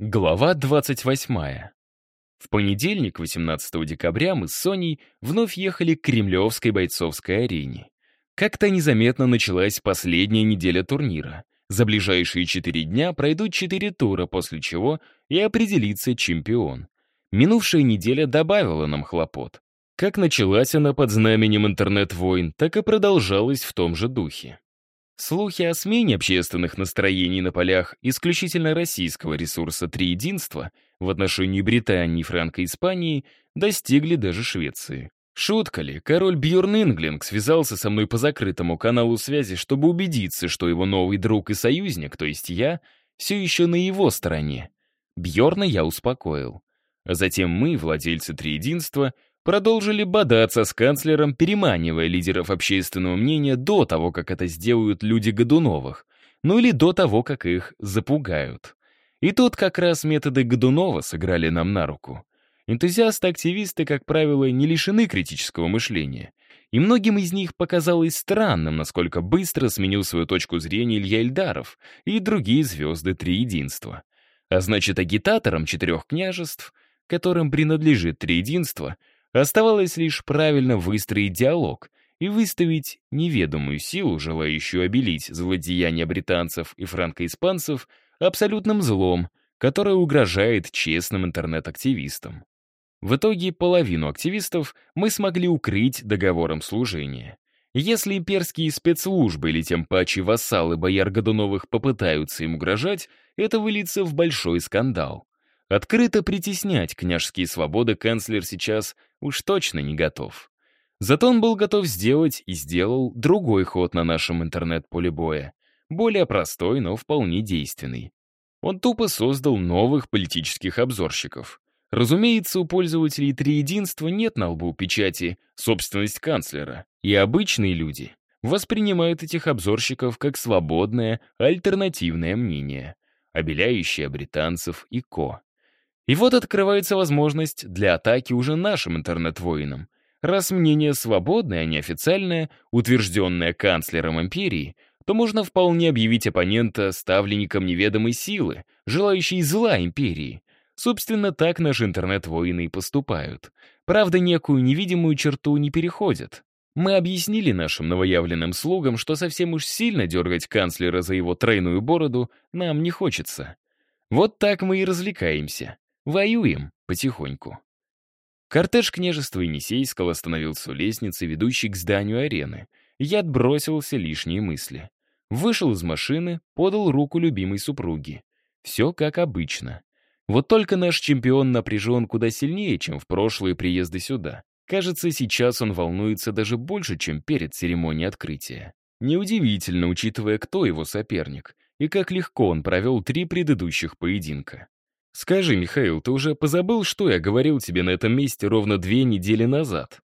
Глава 28. В понедельник, 18 декабря, мы с Соней вновь ехали к Кремлевской бойцовской арене. Как-то незаметно началась последняя неделя турнира. За ближайшие четыре дня пройдут четыре тура, после чего и определится чемпион. Минувшая неделя добавила нам хлопот. Как началась она под знаменем интернет-войн, так и продолжалась в том же духе. Слухи о смене общественных настроений на полях исключительно российского ресурса «Триединства» в отношении Британии, Франко и Испании достигли даже Швеции. Шутка ли, король Бьорн Инглинг связался со мной по закрытому каналу связи, чтобы убедиться, что его новый друг и союзник, то есть я, все еще на его стороне. Бьорна я успокоил. А затем мы, владельцы Триединства, продолжили бодаться с канцлером, переманивая лидеров общественного мнения до того, как это сделают люди Годуновых, ну или до того, как их запугают. И тут как раз методы Годунова сыграли нам на руку. Энтузиасты-активисты, как правило, не лишены критического мышления. И многим из них показалось странным, насколько быстро сменил свою точку зрения Илья Ильдаров и другие звезды Триединства. А значит, агитаторам четырех княжеств, которым принадлежит Триединство, Оставалось лишь правильно выстроить диалог и выставить неведомую силу, желающую обелить злодеяния британцев и франко-испанцев, абсолютным злом, которое угрожает честным интернет-активистам. В итоге половину активистов мы смогли укрыть договором служения. Если имперские спецслужбы или тем паче вассалы бояр Годуновых попытаются им угрожать, это выльется в большой скандал. Открыто притеснять княжеские свободы канцлер сейчас уж точно не готов. Зато он был готов сделать и сделал другой ход на нашем интернет-поле боя. Более простой, но вполне действенный. Он тупо создал новых политических обзорщиков. Разумеется, у пользователей Триединства нет на лбу печати «собственность канцлера», и обычные люди воспринимают этих обзорщиков как свободное, альтернативное мнение, обеляющее британцев и ко. И вот открывается возможность для атаки уже нашим интернет-воинам. Раз мнение свободное, а не официальное, утвержденное канцлером империи, то можно вполне объявить оппонента ставленником неведомой силы, желающей зла империи. Собственно, так наши интернет-воины и поступают. Правда, некую невидимую черту не переходят. Мы объяснили нашим новоявленным слугам, что совсем уж сильно дергать канцлера за его тройную бороду нам не хочется. Вот так мы и развлекаемся. Воюем потихоньку. Кортеж княжества Енисейского остановился у лестницы, ведущей к зданию арены. Я отбросился лишние мысли. Вышел из машины, подал руку любимой супруге. Все как обычно. Вот только наш чемпион напряжен куда сильнее, чем в прошлые приезды сюда. Кажется, сейчас он волнуется даже больше, чем перед церемонией открытия. Неудивительно, учитывая, кто его соперник, и как легко он провел три предыдущих поединка. «Скажи, Михаил, ты уже позабыл, что я говорил тебе на этом месте ровно две недели назад?»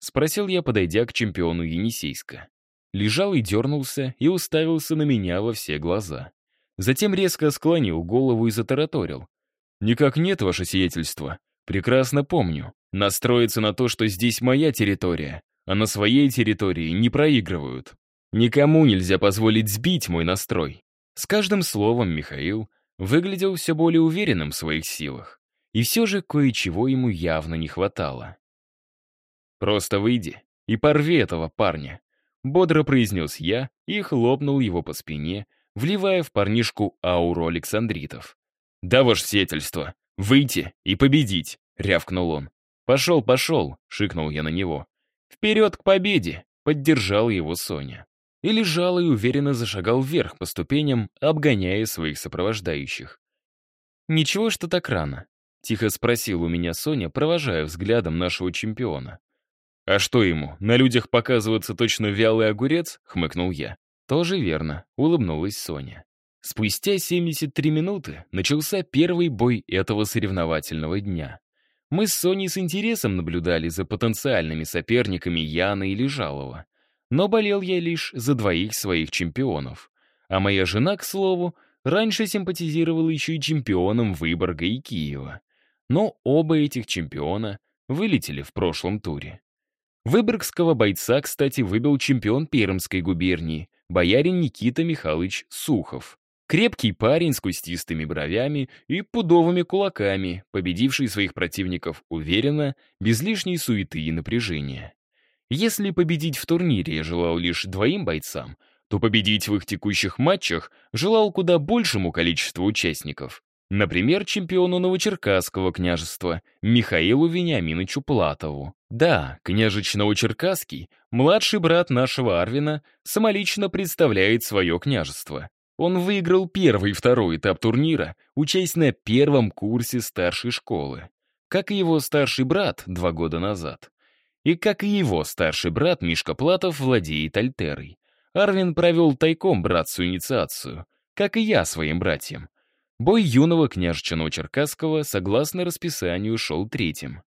Спросил я, подойдя к чемпиону Енисейска. Лежал и дернулся, и уставился на меня во все глаза. Затем резко склонил голову и затараторил. «Никак нет, ваше сиятельство. Прекрасно помню. Настроиться на то, что здесь моя территория, а на своей территории не проигрывают. Никому нельзя позволить сбить мой настрой». С каждым словом Михаил выглядел все более уверенным в своих силах. И все же кое-чего ему явно не хватало. «Просто выйди и порви этого парня», — бодро произнес я и хлопнул его по спине, вливая в парнишку ауру Александритов. «Да, ваше сиятельство, выйти и победить», — рявкнул он. «Пошел, пошел», — шикнул я на него. «Вперед к победе», — поддержал его Соня и лежал и уверенно зашагал вверх по ступеням, обгоняя своих сопровождающих. «Ничего, что так рано?» — тихо спросил у меня Соня, провожая взглядом нашего чемпиона. «А что ему, на людях показываться точно вялый огурец?» — хмыкнул я. «Тоже верно», — улыбнулась Соня. Спустя 73 минуты начался первый бой этого соревновательного дня. Мы с Соней с интересом наблюдали за потенциальными соперниками Яны и Лежалова. Но болел я лишь за двоих своих чемпионов. А моя жена, к слову, раньше симпатизировала еще и чемпионам Выборга и Киева. Но оба этих чемпиона вылетели в прошлом туре. Выборгского бойца, кстати, выбил чемпион Пермской губернии, боярин Никита Михайлович Сухов. Крепкий парень с кустистыми бровями и пудовыми кулаками, победивший своих противников уверенно, без лишней суеты и напряжения. Если победить в турнире я желал лишь двоим бойцам, то победить в их текущих матчах желал куда большему количеству участников. Например, чемпиону Новочеркасского княжества Михаилу Вениаминовичу Платову. Да, княжич Новочеркасский, младший брат нашего Арвина, самолично представляет свое княжество. Он выиграл первый и второй этап турнира, учась на первом курсе старшей школы. Как и его старший брат два года назад. И как и его старший брат Мишка Платов владеет Альтерой. Арвин провел тайком братцу инициацию, как и я своим братьям. Бой юного княжича Черкасского, согласно расписанию, шел третьим.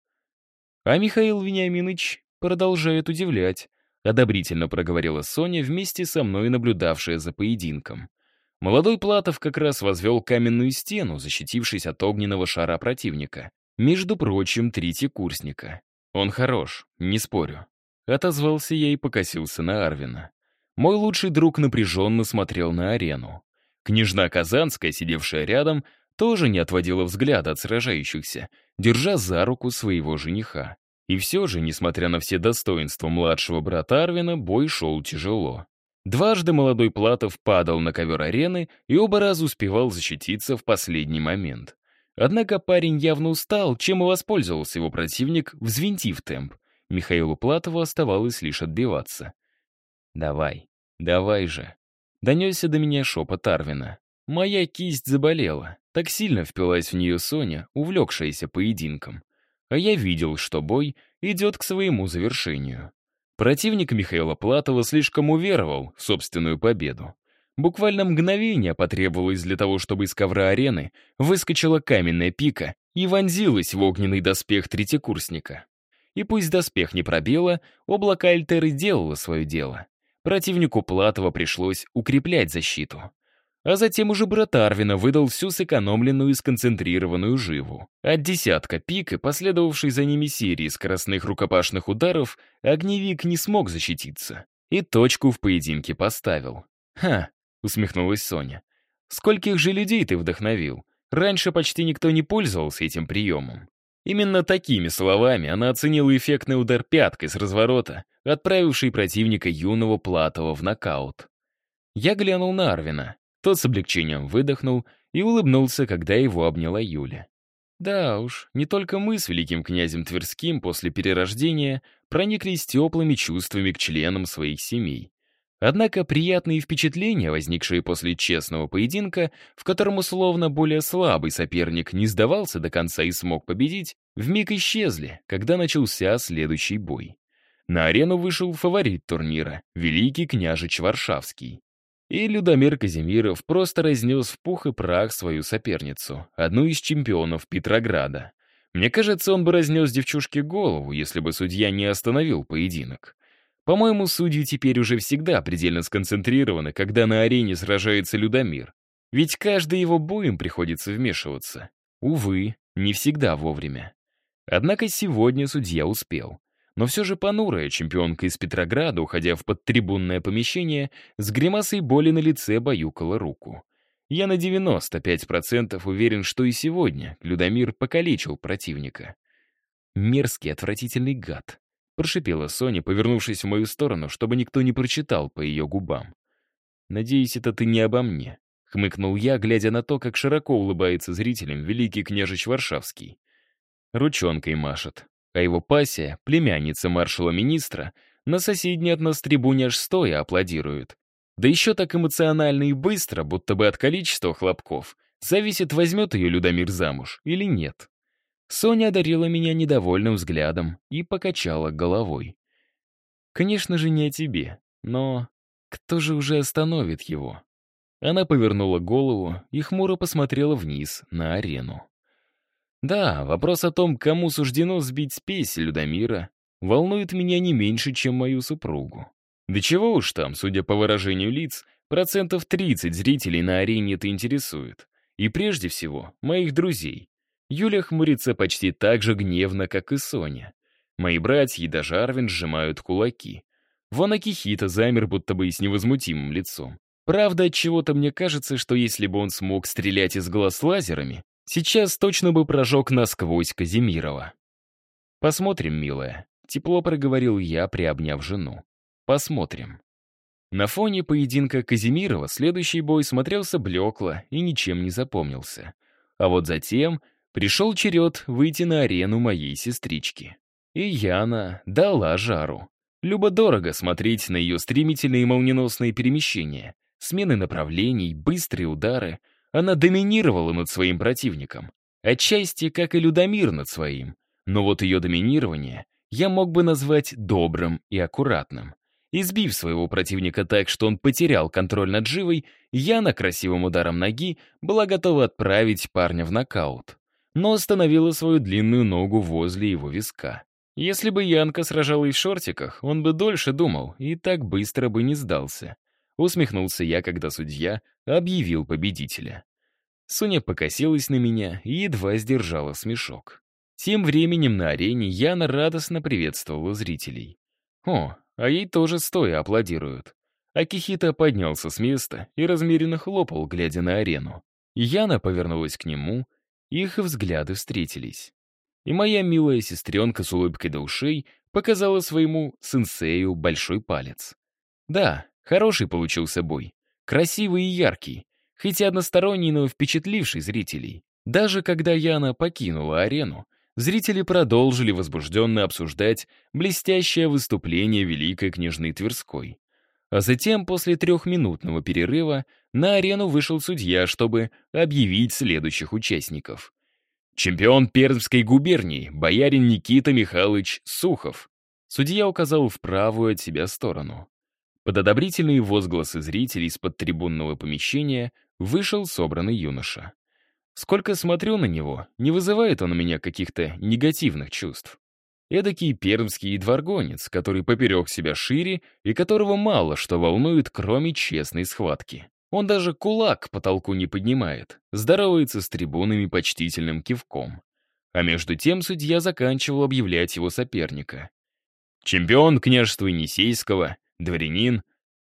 А Михаил Вениаминович продолжает удивлять, одобрительно проговорила Соня, вместе со мной наблюдавшая за поединком. Молодой Платов как раз возвел каменную стену, защитившись от огненного шара противника. Между прочим, третий курсника. Он хорош, не спорю. Отозвался я и покосился на Арвина. Мой лучший друг напряженно смотрел на арену. Княжна Казанская, сидевшая рядом, тоже не отводила взгляда от сражающихся, держа за руку своего жениха. И все же, несмотря на все достоинства младшего брата Арвина, бой шел тяжело. Дважды молодой Платов падал на ковер арены и оба раза успевал защититься в последний момент. Однако парень явно устал, чем и воспользовался его противник, взвинтив темп. Михаилу Платову оставалось лишь отбиваться. «Давай, давай же», Донесся до меня шепот Арвина. Моя кисть заболела. Так сильно впилась в нее Соня, увлекшаяся поединком. А я видел, что бой идет к своему завершению. Противник Михаила Платова слишком уверовал в собственную победу. Буквально мгновение потребовалось для того, чтобы из ковра арены выскочила каменная пика и вонзилась в огненный доспех третьекурсника. И пусть доспех не пробило, облако Альтеры делало свое дело. Противнику Платова пришлось укреплять защиту. А затем уже брат Арвина выдал всю сэкономленную и сконцентрированную живу. От десятка пик и последовавшей за ними серии скоростных рукопашных ударов огневик не смог защититься. И точку в поединке поставил. «Ха!» — усмехнулась Соня. «Скольких же людей ты вдохновил? Раньше почти никто не пользовался этим приемом». Именно такими словами она оценила эффектный удар пяткой с разворота, отправивший противника юного Платова в нокаут. Я глянул на Арвина. Тот с облегчением выдохнул и улыбнулся, когда его обняла Юля. Да уж, не только мы с великим князем Тверским после перерождения прониклись теплыми чувствами к членам своих семей. Однако приятные впечатления, возникшие после честного поединка, в котором условно более слабый соперник не сдавался до конца и смог победить, вмиг исчезли, когда начался следующий бой. На арену вышел фаворит турнира, великий княжич Варшавский. И Людомир Казимиров просто разнес в пух и прах свою соперницу, одну из чемпионов Петрограда. Мне кажется, он бы разнес девчушке голову, если бы судья не остановил поединок. По-моему, судьи теперь уже всегда предельно сконцентрированы, когда на арене сражается Людомир. Ведь каждый его боем приходится вмешиваться. Увы, не всегда вовремя. Однако сегодня судья успел. Но все же понурая чемпионка из Петрограда, уходя в подтрибунное помещение, с гримасой боли на лице баюкала руку. Я на 95% уверен, что и сегодня Людомир покалечил противника. Мерзкий, отвратительный гад. Прошипела Соня, повернувшись в мою сторону, чтобы никто не прочитал по ее губам. «Надеюсь, это ты не обо мне», — хмыкнул я, глядя на то, как широко улыбается зрителям великий княжич Варшавский. Ручонкой машет, а его пассия, племянница маршала-министра, на соседней от нас трибуне аж стоя аплодирует. Да еще так эмоционально и быстро, будто бы от количества хлопков, зависит, возьмет ее Людомир замуж или нет. Соня одарила меня недовольным взглядом и покачала головой. «Конечно же, не о тебе, но кто же уже остановит его?» Она повернула голову и хмуро посмотрела вниз на арену. Да, вопрос о том, кому суждено сбить спесь Людомира, волнует меня не меньше, чем мою супругу. Да чего уж там, судя по выражению лиц, процентов 30 зрителей на арене это интересует. И прежде всего, моих друзей. Юля хмурится почти так же гневно, как и Соня. Мои братья и даже Арвин сжимают кулаки. Вон Акихита замер, будто бы и с невозмутимым лицом. Правда, от чего-то мне кажется, что если бы он смог стрелять из глаз лазерами, сейчас точно бы прожег насквозь Казимирова. «Посмотрим, милая», — тепло проговорил я, приобняв жену. «Посмотрим». На фоне поединка Казимирова следующий бой смотрелся блекло и ничем не запомнился. А вот затем пришел черед выйти на арену моей сестрички. И Яна дала жару. Любо-дорого смотреть на ее стремительные молниеносные перемещения, смены направлений, быстрые удары. Она доминировала над своим противником. Отчасти, как и Людомир над своим. Но вот ее доминирование я мог бы назвать добрым и аккуратным. Избив своего противника так, что он потерял контроль над живой, Яна красивым ударом ноги была готова отправить парня в нокаут, но остановила свою длинную ногу возле его виска. Если бы Янка сражалась в шортиках, он бы дольше думал и так быстро бы не сдался. Усмехнулся я, когда судья объявил победителя. Соня покосилась на меня и едва сдержала смешок. Тем временем на арене Яна радостно приветствовала зрителей. О, а ей тоже стоя аплодируют. Акихита поднялся с места и размеренно хлопал, глядя на арену. Яна повернулась к нему, их взгляды встретились. И моя милая сестренка с улыбкой до ушей показала своему сенсею большой палец. Да, хороший получился бой. Красивый и яркий, хоть и односторонний, но впечатливший зрителей. Даже когда Яна покинула арену, зрители продолжили возбужденно обсуждать блестящее выступление великой княжны Тверской. А затем, после трехминутного перерыва, на арену вышел судья, чтобы объявить следующих участников. Чемпион Пермской губернии, боярин Никита Михайлович Сухов. Судья указал в правую от себя сторону. Под одобрительные возгласы зрителей из-под трибунного помещения вышел собранный юноша. Сколько смотрю на него, не вызывает он у меня каких-то негативных чувств. Эдакий пермский дворгонец, который поперек себя шире и которого мало что волнует, кроме честной схватки. Он даже кулак к потолку не поднимает, здоровается с трибунами почтительным кивком. А между тем судья заканчивал объявлять его соперника. Чемпион княжества Енисейского, дворянин,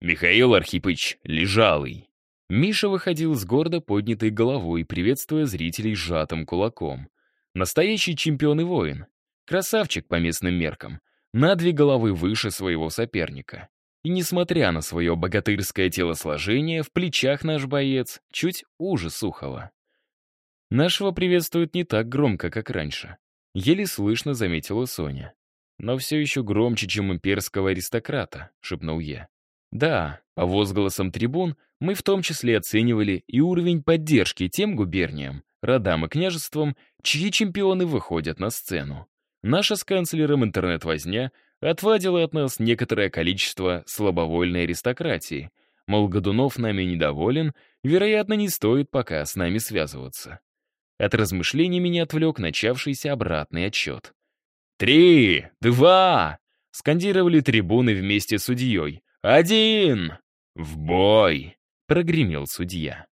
Михаил Архипович Лежалый. Миша выходил с гордо поднятой головой, приветствуя зрителей сжатым кулаком. Настоящий чемпион и воин. Красавчик по местным меркам. На две головы выше своего соперника. И несмотря на свое богатырское телосложение, в плечах наш боец чуть уже Сухого. Нашего приветствуют не так громко, как раньше. Еле слышно заметила Соня. Но все еще громче, чем имперского аристократа, шепнул я. Да, по возгласам трибун мы в том числе оценивали и уровень поддержки тем губерниям, родам и княжествам, чьи чемпионы выходят на сцену. Наша с канцлером интернет-возня отвадила от нас некоторое количество слабовольной аристократии. Мол, Годунов нами недоволен, вероятно, не стоит пока с нами связываться. От размышлений меня отвлек начавшийся обратный отчет. «Три! Два!» — скандировали трибуны вместе с судьей. «Один! В бой!» — прогремел судья.